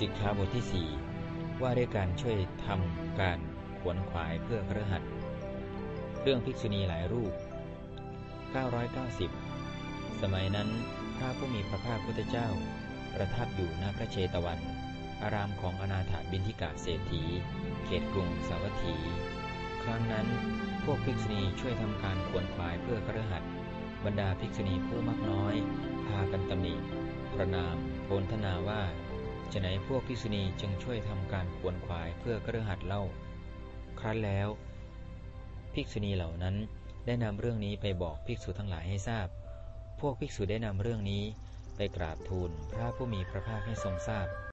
สิกขาบทที่ 4 ว่าด้วยการช่วยทำการขวนขวายเพื่อครหัสเรื่องภิกษุณีหลายรูป 990 สมัยนั้นพระผู้มีพระภาคพุทธเจ้า ประทับอยู่ณพระเชตวัน อารามของอนาถาบินทิกาเศรษฐี เขตกรุงสาวัตถี ครั้งนั้นพวกภิกษุณีช่วยทำการขวนขวายเพื่อครหัสบรรดาภิกษุณีผู้มักน้อย พากันตำหนิประนามโพลธนาว่า จะไหนพวกภิกษุณีจึงช่วยทำการขวนขวายเพื่อกระหัดเล่า ครั้นแล้ว ภิกษุณีเหล่านั้นได้นำเรื่องนี้ไปบอกภิกษุทั้งหลายให้ทราบ พวกภิกษุได้นำเรื่องนี้ไปกราบทูลพระผู้มีพระภาคให้ทรงทราบ